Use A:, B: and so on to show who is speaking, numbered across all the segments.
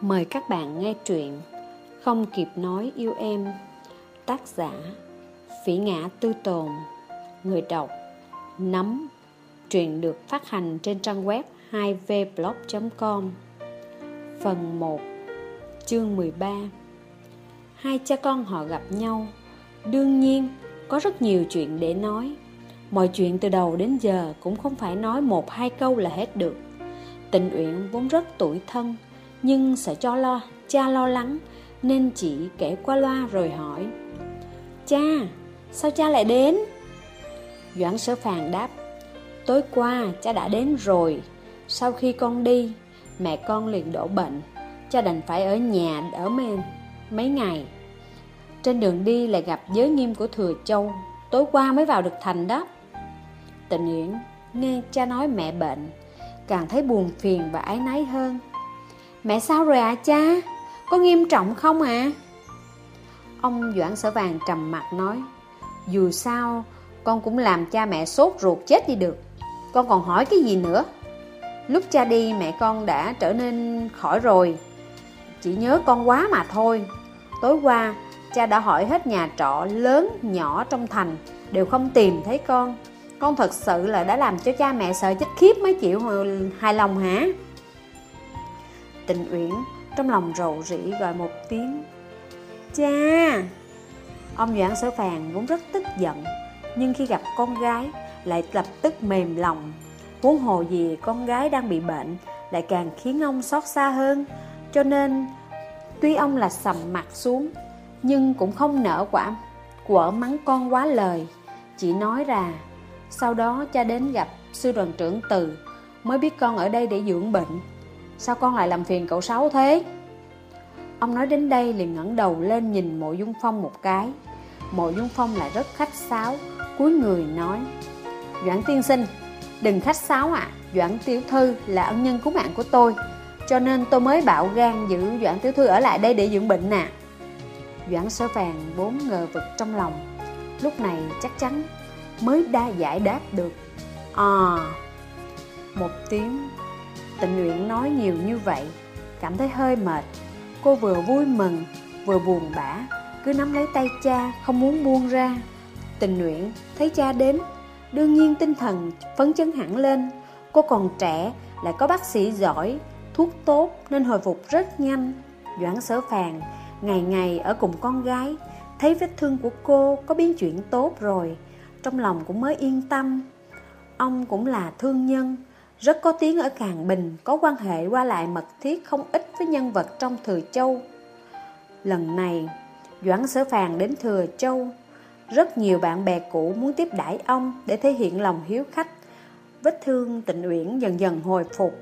A: Mời các bạn nghe truyện Không kịp nói yêu em, Tác giả Phỉ ngã tư tồn, Người đọc Nắm Truyện được phát hành trên trang web 2vblog.com Phần 1 Chương 13 Hai cha con họ gặp nhau, Đương nhiên có rất nhiều chuyện để nói. Mọi chuyện từ đầu đến giờ cũng không phải nói một hai câu là hết được. Tình Uyển vốn rất tuổi thân nhưng sợ cho lo cha lo lắng nên chỉ kể qua loa rồi hỏi. Cha sao cha lại đến? Doãn sở phàn đáp tối qua cha đã đến rồi. Sau khi con đi mẹ con liền đổ bệnh. Cha đành phải ở nhà ở mấy, mấy ngày. Trên đường đi lại gặp giới nghiêm của thừa châu. Tối qua mới vào được thành đó. Tình uyển nghe cha nói mẹ bệnh càng thấy buồn phiền và ái náy hơn. Mẹ sao rồi ạ à, cha? Có nghiêm trọng không ạ? À? Ông Doãn Sở Vàng trầm mặt nói Dù sao con cũng làm cha mẹ sốt ruột chết đi được Con còn hỏi cái gì nữa Lúc cha đi mẹ con đã trở nên khỏi rồi Chỉ nhớ con quá mà thôi Tối qua cha đã hỏi hết nhà trọ lớn nhỏ trong thành Đều không tìm thấy con Con thật sự là đã làm cho cha mẹ sợ chết khiếp mới chịu hài lòng hả Tịnh Uyển, trong lòng rầu rĩ gọi một tiếng. Cha! Ông Doãn Sở Phàn vốn rất tức giận, Nhưng khi gặp con gái lại lập tức mềm lòng. Huống hồ gì con gái đang bị bệnh Lại càng khiến ông xót xa hơn, Cho nên Tuy ông là sầm mặt xuống, Nhưng cũng không nở quả Quở mắng con quá lời. Chỉ nói ra, Sau đó cha đến gặp sư đoàn trưởng Từ, Mới biết con ở đây để dưỡng bệnh. Sao con lại làm phiền cậu Sáu thế Ông nói đến đây liền ngẩng đầu lên nhìn mộ dung phong một cái Mộ dung phong lại rất khách sáo cúi người nói, Doãn tiên sinh, Đừng khách sáo ạ à. Doãn tiểu thư là ân nhân cứu mạng của tôi, Cho nên tôi mới bạo gan giữ Doãn tiểu thư ở lại đây để dưỡng bệnh nè à. Doãn sở vàng vốn ngờ vực trong lòng Lúc này chắc chắn mới đa giải đáp được À Một tiếng Tịnh Nguyện nói nhiều như vậy. Cảm thấy hơi mệt. Cô vừa vui mừng, Vừa buồn bã. Cứ nắm lấy tay cha, Không muốn buông ra. Tình nguyện, thấy cha đến. Đương nhiên tinh thần phấn chấn hẳn lên. Cô còn trẻ, Lại có bác sĩ giỏi. Thuốc tốt Nên hồi phục rất nhanh. Doãn sở phàn Ngày ngày ở cùng con gái. Thấy vết thương của cô có biến chuyển tốt rồi. Trong lòng cũng mới yên tâm. Ông cũng là thương nhân rất có tiếng ở Càng Bình, có quan hệ qua lại mật thiết không ít với nhân vật trong Thừa Châu. Lần này, Doãn Sở Phàn đến Thừa Châu, rất nhiều bạn bè cũ muốn tiếp đãi ông để thể hiện lòng hiếu khách. Vết thương tịnh uyển dần dần hồi phục,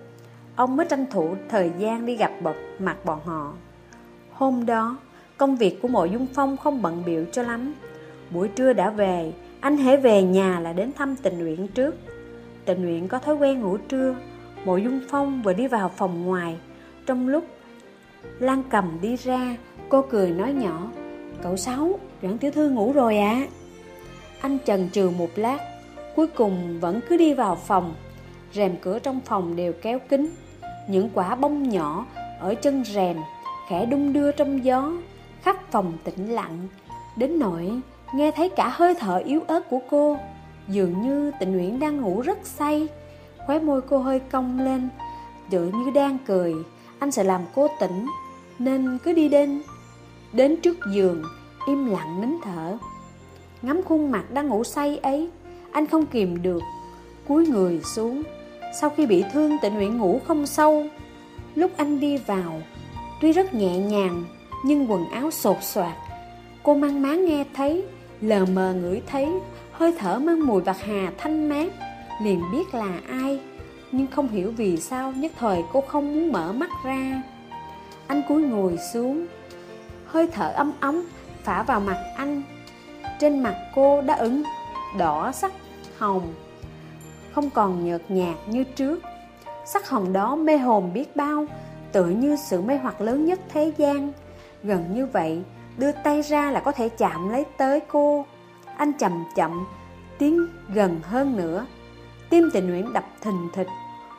A: ông mới tranh thủ thời gian đi gặp bậc mặt bọn họ. Hôm đó, công việc của mộ Dung Phong không bận biểu cho lắm. Buổi trưa đã về, anh hãy về nhà là đến thăm tình nguyện trước. Tình nguyện có thói quen ngủ trưa Mộ Dung Phong vừa đi vào phòng ngoài. Trong lúc Lan cầm đi ra Cô cười nói nhỏ Cậu Sáu, Doãn Tiểu Thư ngủ rồi ạ. À? Anh trần trừ một lát Cuối cùng vẫn cứ đi vào phòng. Rèm cửa trong phòng đều kéo kín Những quả bông nhỏ Ở chân rèm Khẽ đung đưa trong gió Khắp phòng tĩnh lặng. Đến nỗi nghe thấy cả hơi thở yếu ớt của cô Dường như tịnh Nguyễn đang ngủ rất say. Khóe môi cô hơi cong lên, Tựa như đang cười. Anh sẽ làm cô tỉnh, Nên cứ đi đến. Đến trước giường, Im lặng nín thở. Ngắm khuôn mặt đang ngủ say ấy, Anh không kìm được, cúi người xuống. Sau khi bị thương, tịnh Nguyễn ngủ không sâu. Lúc anh đi vào, Tuy rất nhẹ nhàng, Nhưng quần áo sột soạt. Cô mang má nghe thấy, Lờ mờ ngửi thấy hơi thở mang mùi bạc hà thanh mát, liền biết là ai, nhưng không hiểu vì sao nhất thời cô không muốn mở mắt ra. Anh cúi ngồi xuống, hơi thở ấm ấm phả vào mặt anh. Trên mặt cô đã ứng đỏ sắc hồng, không còn nhợt nhạt như trước. Sắc hồng đó mê hồn biết bao, tựa như sự mê hoặc lớn nhất thế gian. Gần như vậy, đưa tay ra là có thể chạm lấy tới cô. Anh chậm chậm Tiến gần hơn nữa Tim tình nguyện đập thình thịch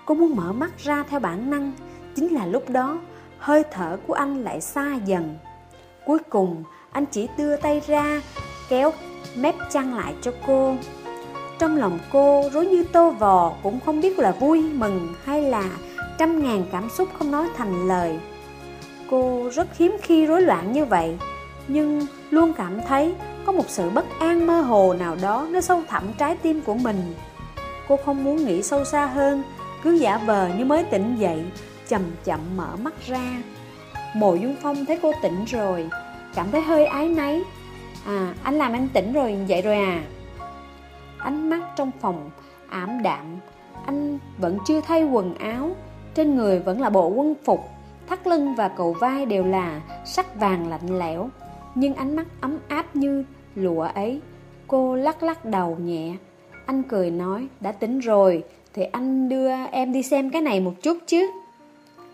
A: Cô muốn mở mắt ra theo bản năng Chính là lúc đó hơi thở của anh lại xa dần. Cuối cùng, anh chỉ đưa tay ra, kéo mép chăn lại cho cô. Trong lòng cô rối như tô vò cũng không biết là vui, mừng hay là trăm ngàn cảm xúc không nói thành lời. Cô rất hiếm khi rối loạn như vậy, nhưng luôn cảm thấy có một sự bất an mơ hồ nào đó nó sâu thẳm trái tim của mình. Cô không muốn nghĩ sâu xa hơn, cứ giả vờ như mới tỉnh dậy, chậm chậm mở mắt ra. Mộ Dung Phong thấy cô tỉnh rồi, cảm thấy hơi ái náy. À, anh làm anh tỉnh rồi, vậy rồi à? Ánh mắt trong phòng ảm đạm, anh vẫn chưa thay quần áo, trên người vẫn là bộ quân phục, thắt lưng và cầu vai đều là sắc vàng lạnh lẽo, nhưng ánh mắt ấm áp như lụa ấy. Cô lắc lắc đầu nhẹ. Anh cười nói, đã tính rồi, thì anh đưa em đi xem cái này một chút chứ.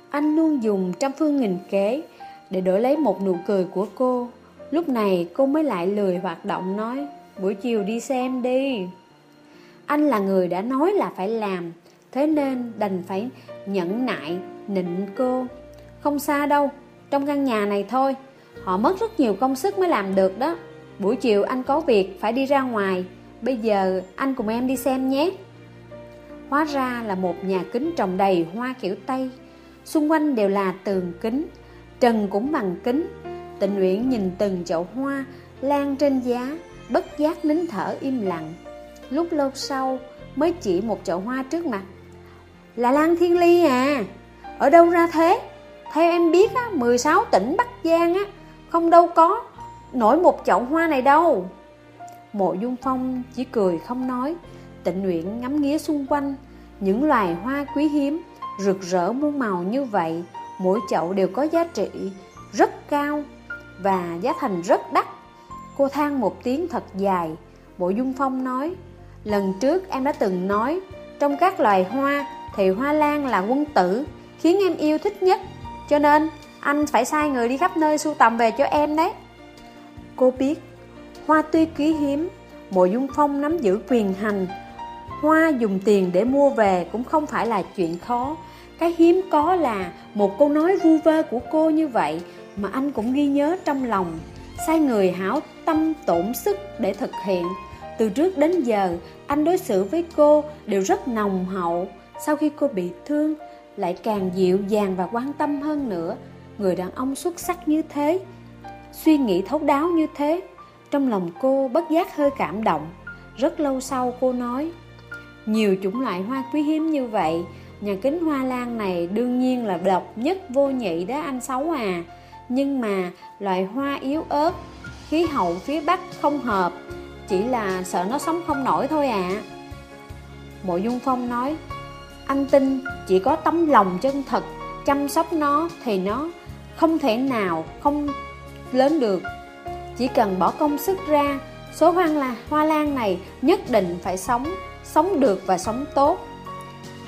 A: Anh luôn dùng trăm phương nghìn kế để đổi lấy một nụ cười của cô. Lúc này cô mới lại lười hoạt động nói, buổi chiều đi xem đi. Anh là người đã nói là phải làm, thế nên đành phải nhẫn nại, nịnh cô. Không xa đâu, trong căn nhà này thôi, họ mất rất nhiều công sức mới làm được đó. Buổi chiều anh có việc phải đi ra ngoài, bây giờ anh cùng em đi xem nhé. Hóa ra là một nhà kính trồng đầy hoa kiểu Tây, xung quanh đều là tường kính, trần cũng bằng kính. Tịnh Uyển nhìn từng chậu hoa lan trên giá, bất giác nín thở im lặng. Lúc lâu sau mới chỉ một chậu hoa trước mặt. Là Lan Thiên Ly à, ở đâu ra thế? Theo em biết á, 16 tỉnh Bắc Giang á, không đâu có nổi một chậu hoa này đâu. Mộ Dung Phong chỉ cười không nói, tịnh nguyện ngắm nghía xung quanh, những loài hoa quý hiếm, rực rỡ muôn màu như vậy, mỗi chậu đều có giá trị rất cao và giá thành rất đắt. Cô than một tiếng thật dài, Mộ Dung Phong nói, lần trước em đã từng nói, trong các loài hoa thì hoa lan là quân tử, khiến em yêu thích nhất, cho nên anh phải sai người đi khắp nơi sưu tầm về cho em đấy. Cô biết, hoa tuy quý hiếm, Mộ Dung Phong nắm giữ quyền hành, hoa dùng tiền để mua về cũng không phải là chuyện khó. Cái hiếm có là một câu nói vu vơ của cô như vậy mà anh cũng ghi nhớ trong lòng, sai người hảo tâm tổn sức để thực hiện. Từ trước đến giờ, anh đối xử với cô đều rất nồng hậu. Sau khi cô bị thương, lại càng dịu dàng và quan tâm hơn nữa. Người đàn ông xuất sắc như thế, suy nghĩ thấu đáo như thế. Trong lòng cô bất giác hơi cảm động. Rất lâu sau cô nói, nhiều chủng loại hoa quý hiếm như vậy, nhà kính hoa lan này đương nhiên là độc nhất vô nhị đó anh Sáu à. Nhưng mà loại hoa yếu ớt, khí hậu phía Bắc không hợp, chỉ là sợ nó sống không nổi thôi ạ. À. Mộ Dung Phong nói, anh tin chỉ có tấm lòng chân thật chăm sóc nó thì nó không thể nào không lớn được. Chỉ cần bỏ công sức ra, số hoang là, hoa lan này nhất định phải sống, sống được và sống tốt.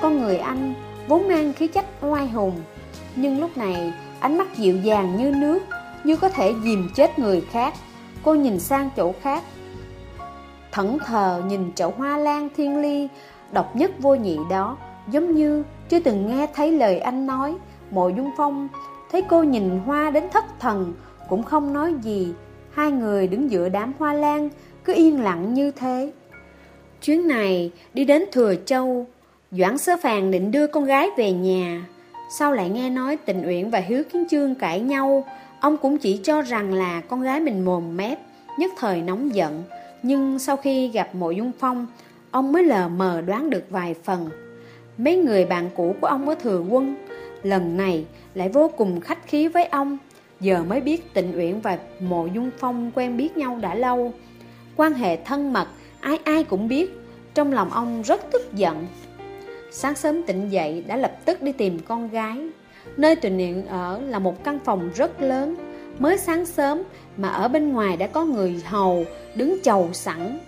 A: Con người anh vốn mang khí chất oai hùng, nhưng lúc này ánh mắt dịu dàng như nước, như có thể dìm chết người khác. Cô nhìn sang chỗ khác, thẫn thờ nhìn chậu hoa lan thiên ly, độc nhất vô nhị đó, giống như chưa từng nghe thấy lời anh nói. Mộ Dung Phong thấy cô nhìn hoa đến thất thần, cũng không nói gì. Hai người đứng giữa đám hoa lan, cứ yên lặng như thế. Chuyến này đi đến Thừa Châu, Doãn Sơ Phàn định đưa con gái về nhà. Sau lại nghe nói Tình Uyển và Hiếu Kiến Chương cãi nhau, ông cũng chỉ cho rằng là con gái mình mồm mép, nhất thời nóng giận. Nhưng sau khi gặp Mộ Dung Phong, ông mới lờ mờ đoán được vài phần. Mấy người bạn cũ của ông ở Thừa Quân, lần này lại vô cùng khách khí với ông, giờ mới biết Tịnh Uyển và Mộ Dung Phong quen biết nhau đã lâu. Quan hệ thân mật, ai ai cũng biết, trong lòng ông rất tức giận. Sáng sớm tỉnh dậy đã lập tức đi tìm con gái. Nơi Tịnh Uyển ở là một căn phòng rất lớn, mới sáng sớm mà ở bên ngoài đã có người hầu đứng chầu sẵn.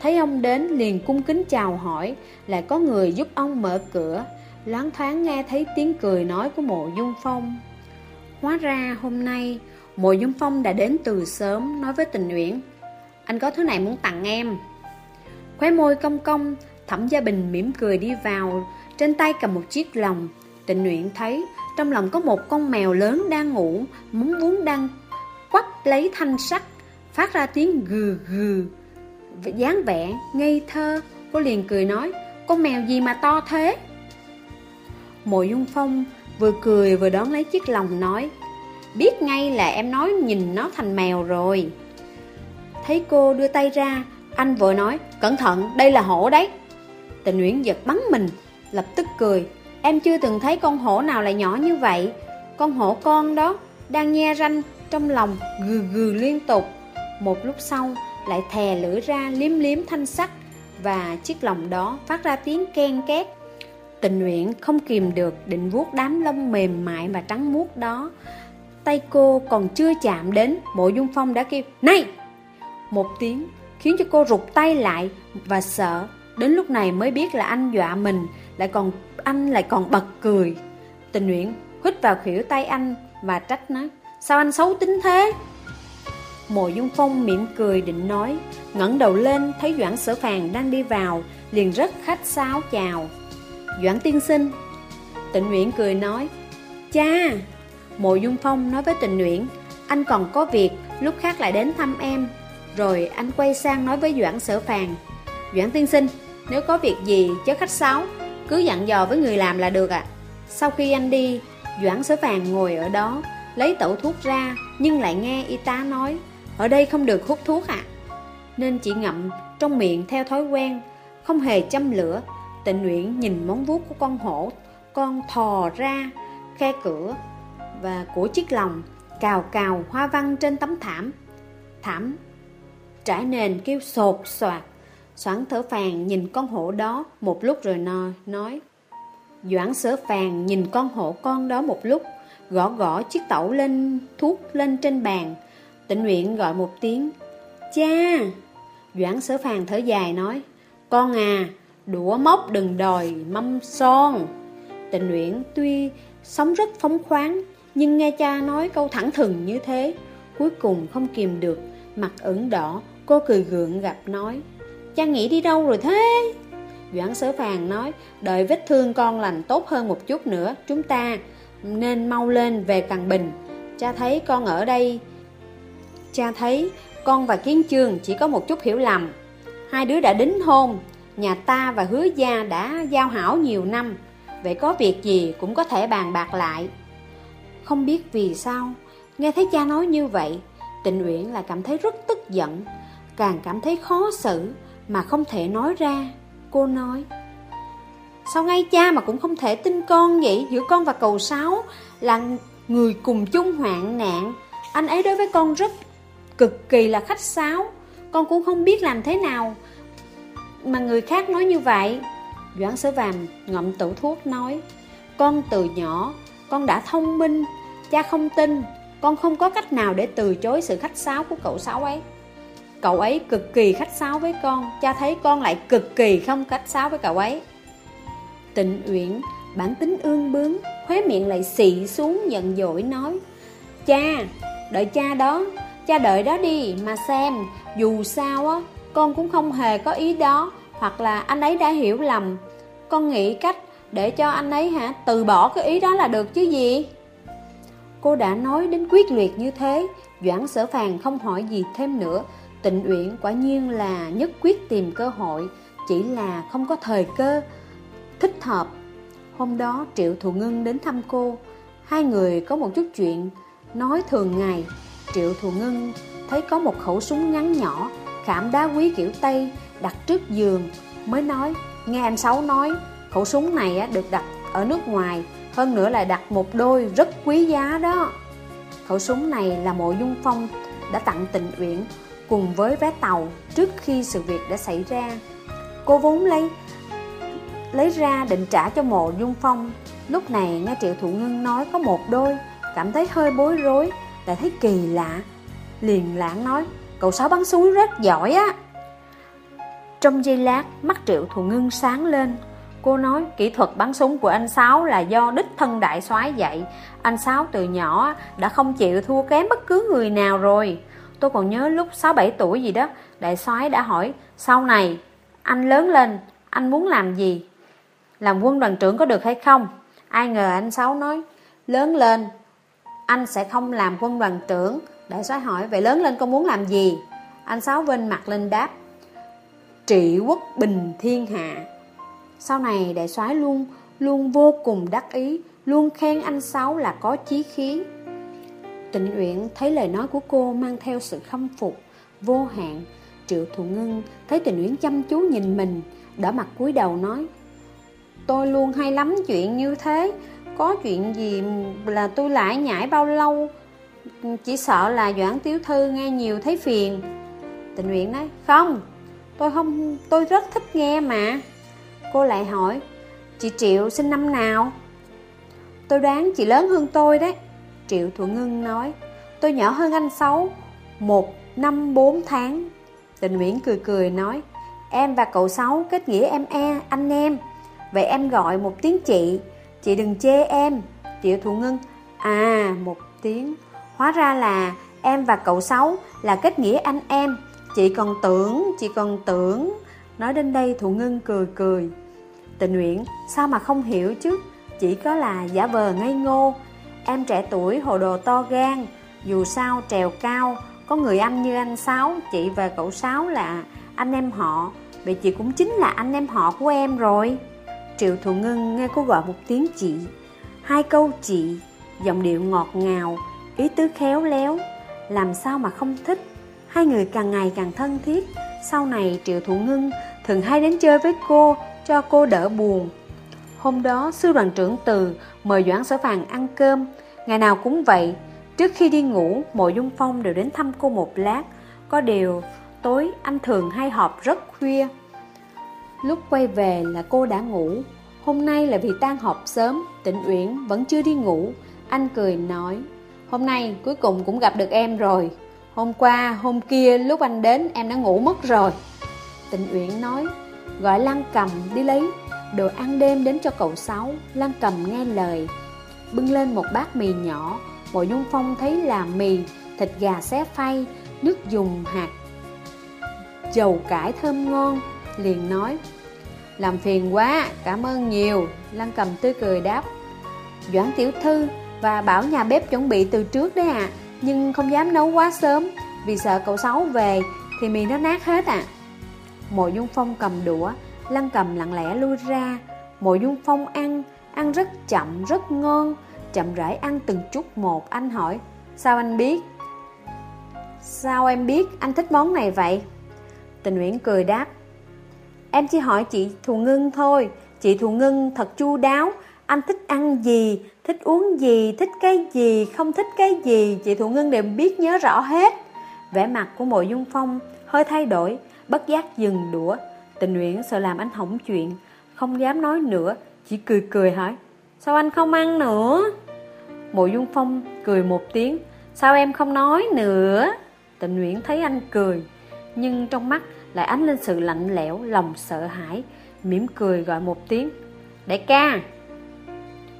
A: Thấy ông đến liền cung kính chào hỏi, lại có người giúp ông mở cửa, loáng thoáng nghe thấy tiếng cười nói của mộ dung phong. Hóa ra hôm nay, mộ dung phong đã đến từ sớm nói với tình uyển. Anh có thứ này muốn tặng em. Khóe môi cong cong, thẩm gia bình mỉm cười đi vào, trên tay cầm một chiếc lồng. Tịnh Nguyện thấy trong lòng có một con mèo lớn đang ngủ, muốn muốn đang quắp lấy thanh sắt, phát ra tiếng gừ gừ. dáng vẻ, ngây thơ, cô liền cười nói, con mèo gì mà to thế? Mộ Dung Phong vừa cười vừa đón lấy chiếc lòng nói, biết ngay là em nói nhìn nó thành mèo rồi. Thấy cô đưa tay ra, anh vội nói, cẩn thận, đây là hổ đấy. Tình Nguyễn giật bắn mình, lập tức cười, Em chưa từng thấy con hổ nào lại nhỏ như vậy Con hổ con đó Đang nhe ranh trong lòng Gừ gừ liên tục Một lúc sau lại thè lưỡi ra liếm liếm thanh sắt Và chiếc lòng đó phát ra tiếng ken két Tình nguyện không kìm được định vuốt đám lông mềm mại và trắng muốt đó. Tay cô còn chưa chạm đến Bộ Dung Phong đã kêu, Này! Một tiếng, khiến cho cô rụt tay lại và sợ. Đến lúc này mới biết là anh dọa mình, Lại còn, anh lại còn bật cười. Tình nguyện hít vào khỉu tay anh Và trách nói, Sao anh xấu tính thế? Mộ Dung Phong mỉm cười định nói, ngẩng đầu lên, thấy Doãn Sở Phàn đang đi vào, Liền rất khách sáo chào. Doãn tiên sinh. Tịnh Nguyễn cười nói, Cha, Mộ Dung Phong nói với Tịnh Nguyễn Anh còn có việc, Lúc khác lại đến thăm em. Rồi anh quay sang nói với Doãn Sở Phàn Doãn tiên sinh, Nếu có việc gì, chớ khách sáo, cứ dặn dò với người làm là được ạ. Sau khi anh đi, Doãn sở Phàn ngồi ở đó, Lấy tẩu thuốc ra, Nhưng lại nghe y tá nói, Ở đây không được hút thuốc ạ. Nên chỉ ngậm trong miệng theo thói quen, Không hề châm lửa Tịnh nguyện nhìn móng vuốt của con hổ Con thò ra Khe cửa Và của chiếc lòng Cào cào hoa văn trên tấm thảm. Thảm Trải nền kêu sột soạt. Soãn thở phàn nhìn con hổ đó một lúc rồi nói, nói Doãn sở phàn nhìn con hổ con đó một lúc Gõ gõ chiếc tẩu lên thuốc lên trên bàn. Tịnh nguyện gọi một tiếng Cha! Doãn sở phàn thở dài nói Con à Đũa móc đừng đòi mâm son Tịnh nguyện tuy sống rất phóng khoáng Nhưng nghe cha nói câu thẳng thừng như thế Cuối cùng không kìm được Mặt ửng đỏ Cô cười gượng gặp nói Cha nghĩ đi đâu rồi thế? Doãn sở phàn nói, đợi vết thương con lành tốt hơn một chút nữa, chúng ta nên mau lên về Càng Bình. Cha thấy con ở đây, cha thấy con và Kiến Trường chỉ có một chút hiểu lầm. Hai đứa đã đính hôn, nhà ta và hứa gia đã giao hảo nhiều năm, vậy có việc gì cũng có thể bàn bạc lại. Không biết vì sao, nghe thấy cha nói như vậy, Tịnh Uyển lại cảm thấy rất tức giận, càng cảm thấy khó xử, mà không thể nói ra. Cô nói Sao ngay cha mà cũng không thể tin con vậy? Giữa con và cầu sáu Là người cùng chung hoạn nạn. Anh ấy đối với con rất Cực kỳ là khách sáo. Con cũng không biết làm thế nào. Mà người khác nói như vậy. Doãn sớ vàm ngậm tủ thuốc, nói, Con từ nhỏ, Con đã thông minh, Cha không tin, Con không có cách nào để từ chối sự khách sáo của cậu sáu ấy. Cậu ấy cực kỳ khách sáo với con, Cha thấy con lại cực kỳ không khách sáo với cậu ấy. Tịnh Uyển, Bản tính ương bướng, Khóe miệng lại xị xuống giận dỗi, nói, Cha, Đợi cha đó, Cha đợi đó đi, mà xem, Dù sao á con cũng không hề có ý đó Hoặc là anh ấy đã hiểu lầm Con nghĩ cách để cho anh ấy hả Từ bỏ cái ý đó là được chứ gì Cô đã nói đến quyết liệt như thế Doãn sở phàn không hỏi gì thêm nữa Tịnh Uyển quả nhiên là nhất quyết tìm cơ hội, chỉ là không có thời cơ thích hợp. Hôm đó Triệu Thù Ngân đến thăm cô, hai người có một chút chuyện nói thường ngày. Triệu Thù Ngân thấy có một khẩu súng ngắn nhỏ, khảm đá quý kiểu Tây đặt trước giường, mới nói, nghe anh Sáu nói, khẩu súng này được đặt ở nước ngoài, hơn nữa là đặt một đôi rất quý giá đó. Khẩu súng này là mộ dung phong đã tặng tình uyển cùng với vé tàu trước khi sự việc đã xảy ra. Cô vốn lấy lấy ra định trả cho mộ Dung Phong. Lúc này nghe Triệu Thụ Ngân nói có một đôi, cảm thấy hơi bối rối, lại thấy kỳ lạ. Liền lãng nói, cậu Sáu bắn súng rất giỏi á. Trong giây lát, mắt Triệu Thù Ngân sáng lên. Cô nói, kỹ thuật bắn súng của anh Sáu là do đích thân đại soái dạy. Anh Sáu từ nhỏ đã không chịu thua kém bất cứ người nào rồi. Tôi còn nhớ lúc 6-7 tuổi gì đó Đại soái đã hỏi Sau này anh lớn lên Anh muốn làm gì Làm quân đoàn trưởng có được hay không Ai ngờ anh Sáu nói Lớn lên Anh sẽ không làm quân đoàn trưởng Đại soái hỏi, Vậy lớn lên con muốn làm gì? Anh Sáu vinh mặt lên đáp, Trị quốc bình thiên hạ. Sau này đại soái luôn Luôn vô cùng đắc ý, Luôn khen anh Sáu là có chí khí. Tịnh Uyển thấy lời nói của cô mang theo sự khâm phục, Vô hạn. Triệu Thụ Ngân thấy Tịnh Uyển chăm chú nhìn mình, Đỏ mặt cúi đầu nói, Tôi luôn hay lắm chuyện như thế. Có chuyện gì là tôi lại nhảy bao lâu chỉ sợ là Doãn tiểu Thư nghe nhiều thấy phiền. Tình nguyện nói Không Tôi không tôi rất thích nghe mà. Cô lại hỏi Chị Triệu sinh năm nào? Tôi đoán chị lớn hơn tôi đấy. Triệu thuận Ngân nói Tôi nhỏ hơn anh Sáu Một năm bốn tháng. Tình Nguyễn cười cười nói Em và cậu Sáu kết nghĩa em e, anh em. Vậy em gọi một tiếng chị Chị đừng chê em. Triệu thuận Ngân À một tiếng. Hóa ra là em và cậu Sáu là kết nghĩa anh em. Chị còn tưởng, chị còn tưởng. Nói đến đây Thụ Ngân cười cười. Tình nguyện, sao mà không hiểu chứ? Chỉ có là giả vờ ngây ngô. Em trẻ tuổi hồ đồ to gan. Dù sao trèo cao. Có người anh như anh Sáu Chị và cậu Sáu là anh em họ. Vậy chị cũng chính là anh em họ của em rồi. Triệu Thụ Ngân nghe cô gọi một tiếng chị. Hai câu chị Giọng điệu ngọt ngào. Ý tứ khéo léo, Làm sao mà không thích? Hai người càng ngày càng thân thiết. Sau này Triệu Thụ Ngân thường hay đến chơi với cô, Cho cô đỡ buồn. Hôm đó, sư đoàn trưởng Từ mời Doãn Sở Phàn ăn cơm. Ngày nào cũng vậy, Trước khi đi ngủ, Mộ Dung Phong đều đến thăm cô một lát. Có điều, tối anh thường hay họp rất khuya. Lúc quay về là cô đã ngủ. Hôm nay là vì tan họp sớm, Tịnh Uyển vẫn chưa đi ngủ. Anh cười nói Hôm nay cuối cùng cũng gặp được em rồi. Hôm qua, hôm kia lúc anh đến em đã ngủ mất rồi. Tịnh Uyển nói Gọi Lăng Cầm đi lấy Đồ ăn đêm đến cho cậu Sáu. Lăng Cầm nghe lời Bưng lên một bát mì nhỏ. Mộ Dung Phong thấy là mì Thịt gà xé phay Nước dùng hạt Dầu cải thơm ngon Liền nói Làm phiền quá, cảm ơn nhiều. Lăng cầm tươi cười đáp Doãn tiểu thư và bảo nhà bếp chuẩn bị từ trước đấy à. Nhưng không dám nấu quá sớm Vì sợ cậu Sáu về Thì mì nó nát hết à. Mộ Dung Phong cầm đũa Lăng cầm lặng lẽ lui ra. Mộ Dung Phong ăn Ăn rất chậm, rất ngon. Chậm rãi ăn từng chút một Anh hỏi Sao anh biết? Sao em biết anh thích món này vậy? Tình Nguyễn cười đáp Em chỉ hỏi chị Thù Ngân thôi Chị Thù Ngân thật chu đáo anh thích ăn gì, thích uống gì, thích cái gì, không thích cái gì? Chị Thụ Ngân đều biết nhớ rõ hết. Vẻ mặt của mộ dung phong hơi thay đổi Bất giác dừng đũa. Tình Nguyễn sợ làm anh hỏng chuyện Không dám nói nữa Chỉ cười cười hỏi Sao anh không ăn nữa? Mộ dung phong cười một tiếng Sao em không nói nữa? Tình Nguyễn thấy anh cười Nhưng trong mắt lại ánh lên sự lạnh lẽo, lòng sợ hãi, mỉm cười gọi một tiếng. Đại ca!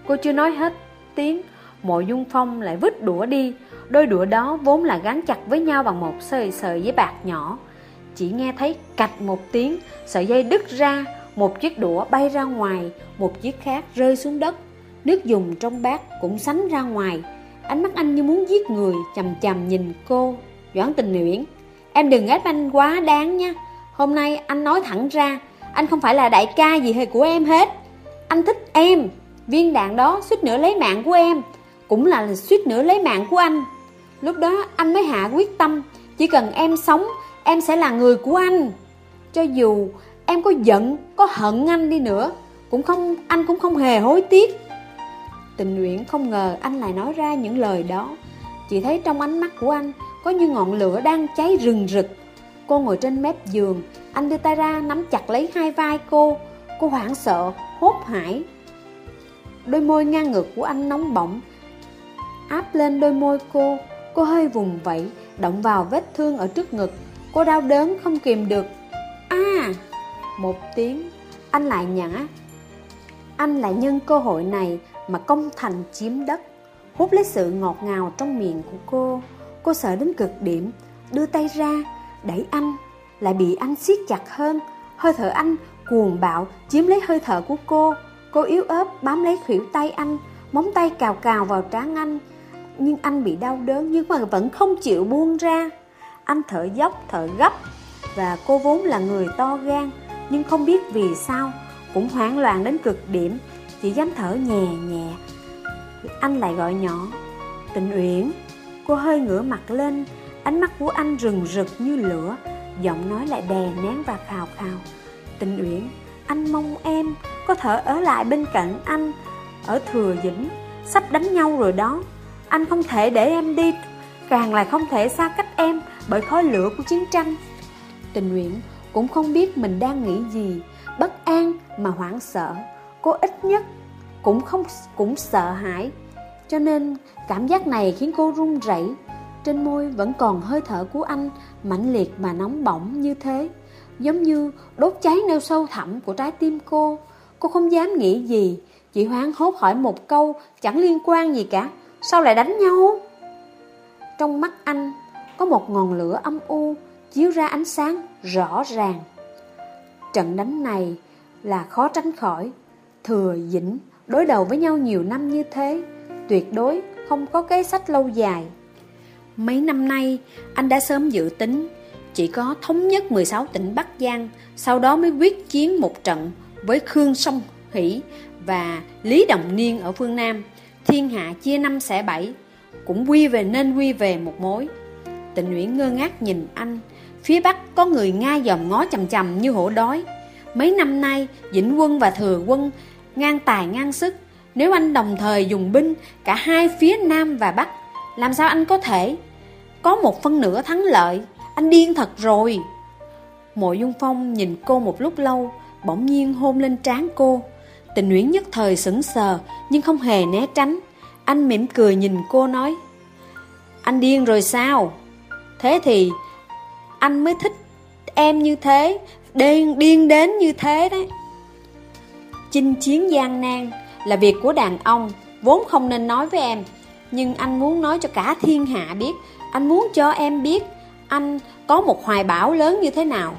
A: Cô chưa nói hết tiếng, mộ dung phong lại vứt đũa đi. Đôi đũa đó vốn là gắn chặt với nhau bằng một sợi sợi giấy bạc nhỏ. Chỉ nghe thấy cạch một tiếng, sợi dây đứt ra, một chiếc đũa bay ra ngoài, một chiếc khác rơi xuống đất. Nước dùng trong bát cũng sánh ra ngoài. Ánh mắt anh như muốn giết người, chầm chầm nhìn cô. Doãn tình nguyễn, em đừng ép anh quá đáng nha. Hôm nay anh nói thẳng ra Anh không phải là đại ca gì hề của em hết Anh thích em Viên đạn đó suýt nữa lấy mạng của em. Cũng là suýt nữa lấy mạng của anh. Lúc đó anh mới hạ quyết tâm Chỉ cần em sống Em sẽ là người của anh. Cho dù em có giận Có hận anh đi nữa cũng không Anh cũng không hề hối tiếc. Tình nguyện không ngờ anh lại nói ra những lời đó. Chỉ thấy trong ánh mắt của anh Có như ngọn lửa đang cháy rừng rực. Cô ngồi trên mép giường Anh đưa tay ra nắm chặt lấy hai vai cô. Cô hoảng sợ, hốt hải Đôi môi ngang ngực của anh nóng bỏng. Áp lên đôi môi cô Cô hơi vùng vẫy, Động vào vết thương ở trước ngực. Cô đau đớn không kìm được. À Một tiếng, Anh lại nhã Anh lại nhân cơ hội này Mà công thành chiếm đất, Hút lấy sự ngọt ngào trong miệng của cô. Cô sợ đến cực điểm, Đưa tay ra, đẩy anh, Lại bị anh siết chặt hơn. Hơi thở anh cuồng bạo, chiếm lấy hơi thở của cô. Cô yếu ớt bám lấy khuỷu tay anh, Móng tay cào cào vào trán anh. Nhưng anh bị đau đớn Nhưng mà vẫn không chịu buông ra. Anh thở dốc, thở gấp Và cô vốn là người to gan, Nhưng không biết vì sao Cũng hoảng loạn đến cực điểm. Chỉ dám thở nhẹ nhẹ. Anh lại gọi nhỏ, Tịnh Uyển. Cô hơi ngửa mặt lên, Ánh mắt của anh rừng rực như lửa, Giọng nói lại đè nén và khào khào. Tịnh Uyển anh mong em có thể ở lại bên cạnh anh, Ở Thừa Dĩnh Sắp đánh nhau rồi đó. Anh không thể để em đi, Càng là không thể xa cách em Bởi khói lửa của chiến tranh. Tình nguyện cũng không biết mình đang nghĩ gì. Bất an mà hoảng sợ, Cô ít nhất cũng không, cũng sợ hãi. Cho nên cảm giác này khiến cô run rẩy, Trên môi vẫn còn hơi thở của anh mãnh liệt mà nóng bỏng như thế. Giống như đốt cháy nơi sâu thẳm của trái tim cô. Cô không dám nghĩ gì. Chỉ hoáng hốt hỏi một câu Chẳng liên quan gì cả. Sao lại đánh nhau? Trong mắt anh, Có một ngọn lửa âm u Chiếu ra ánh sáng rõ ràng. Trận đánh này Là khó tránh khỏi. Thừa dĩnh đối đầu với nhau nhiều năm như thế, Tuyệt đối không có kế sách lâu dài. Mấy năm nay, Anh đã sớm dự tính chỉ có thống nhất 16 tỉnh Bắc Giang Sau đó mới quyết chiến một trận với Khương Song Hỷ và Lý Đồng Niên ở phương Nam, thiên hạ chia năm xẻ bảy, cũng quy về nên quy về một mối. Tịnh Nguyễn ngơ ngác nhìn anh, phía Bắc có người Nga dòm ngó chầm chầm như hổ đói. Mấy năm nay, Vĩnh Quân và Thừa Quân ngang tài ngang sức, nếu anh đồng thời dùng binh cả hai phía Nam và Bắc, làm sao anh có thể có một phân nửa thắng lợi? Anh điên thật rồi. Mộ Dung Phong nhìn cô một lúc lâu, bỗng nhiên hôn lên trán cô. Tình Nguyễn nhất thời sững sờ, nhưng không hề né tránh. Anh mỉm cười nhìn cô nói, Anh điên rồi sao? Thế thì anh mới thích em như thế, điên, điên đến như thế đấy. Chinh chiến gian nan là việc của đàn ông, vốn không nên nói với em. Nhưng anh muốn nói cho cả thiên hạ biết, anh muốn cho em biết anh có một hoài bão lớn như thế nào.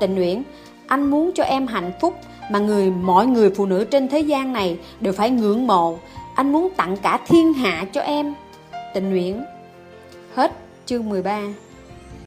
A: Tình Nguyễn, anh muốn cho em hạnh phúc mà người mọi người phụ nữ trên thế gian này đều phải ngưỡng mộ. Anh muốn tặng cả thiên hạ cho em. Tình nguyện. Hết chương 13